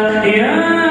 Yeah.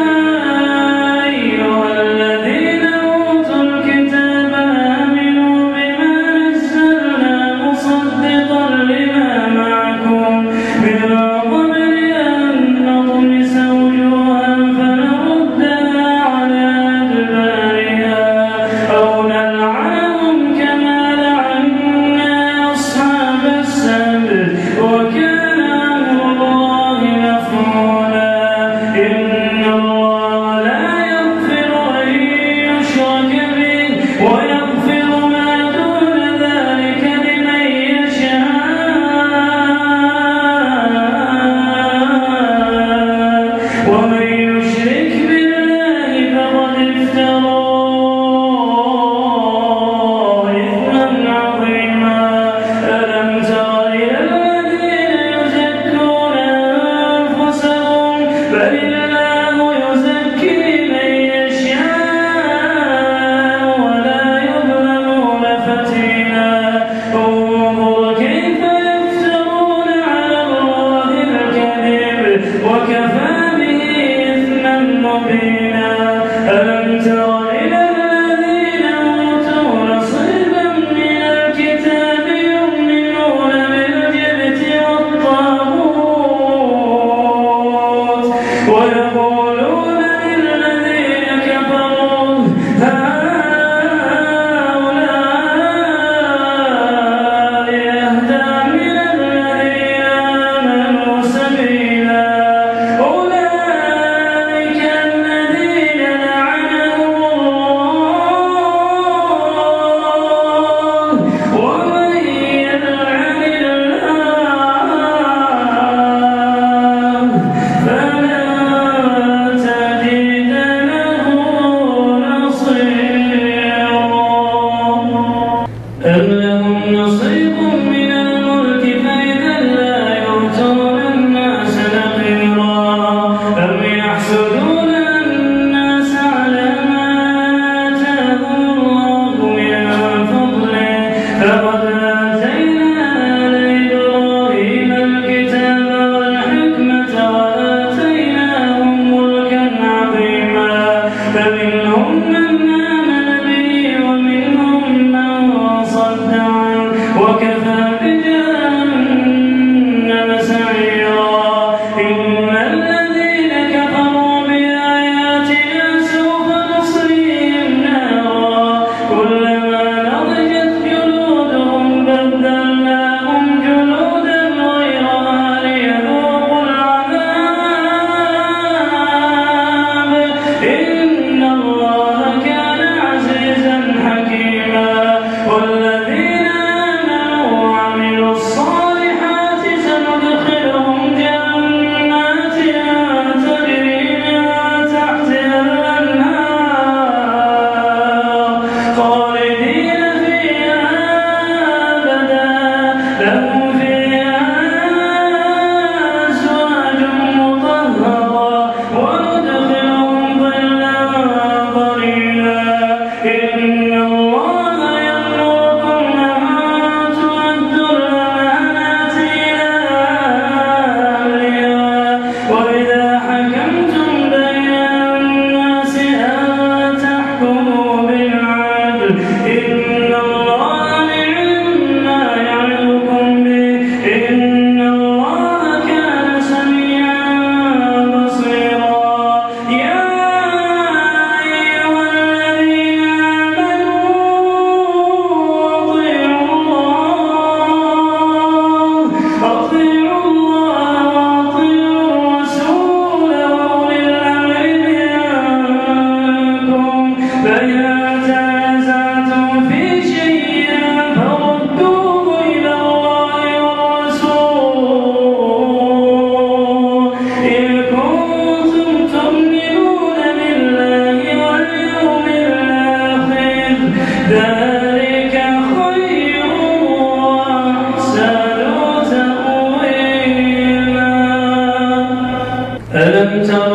감사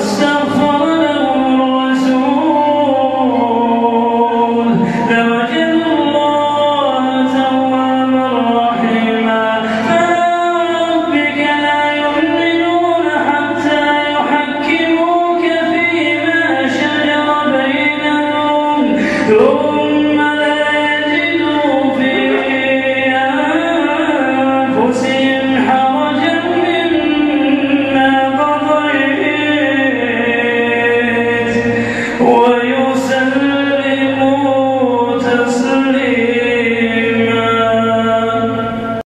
stone.